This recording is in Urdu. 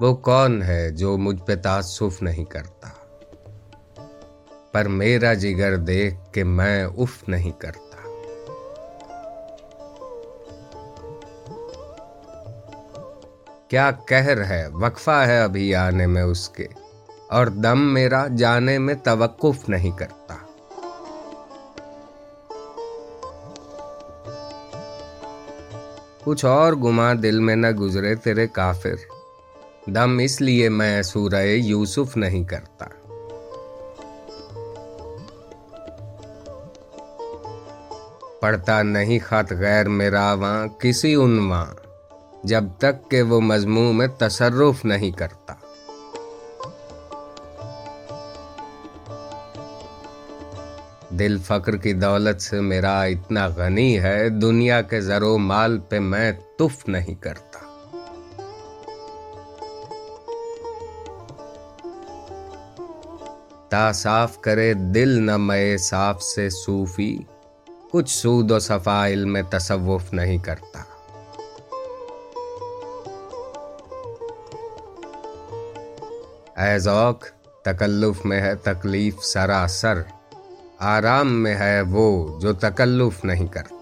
وہ کون ہے جو مجھ پہ تعصف نہیں کرتا؟ پر میرا جگر دیکھ کے میں اف نہیں کرتا۔ کیا کہر ہے؟ وقفہ ہے ابھی آنے میں اس کے، اور دم میرا جانے میں توقف نہیں کرتا۔ کچھ اور گما دل میں نہ گزرے تیرے کافر۔ دم اس لیے میں سورہ یوسف نہیں کرتا۔ پڑھتا نہیں خط غیر میرا وہاں، کسی عنواں جب تک کہ وہ مضمون میں تصرف نہیں کرتا۔ دل فقر کی دولت سے میرا اتنا غنی ہے، دنیا کے زرو مال پہ میں تف نہیں کرتا۔ تا صاف کرے دل نہ مئے صاف سے صوفی، کچھ سود و صفا علم تصوف نہیں کرتا۔ اے ذوق، تکلف میں ہے تکلیف سراسر، آرام میں ہے وہ جو تکلف نہیں کرتا۔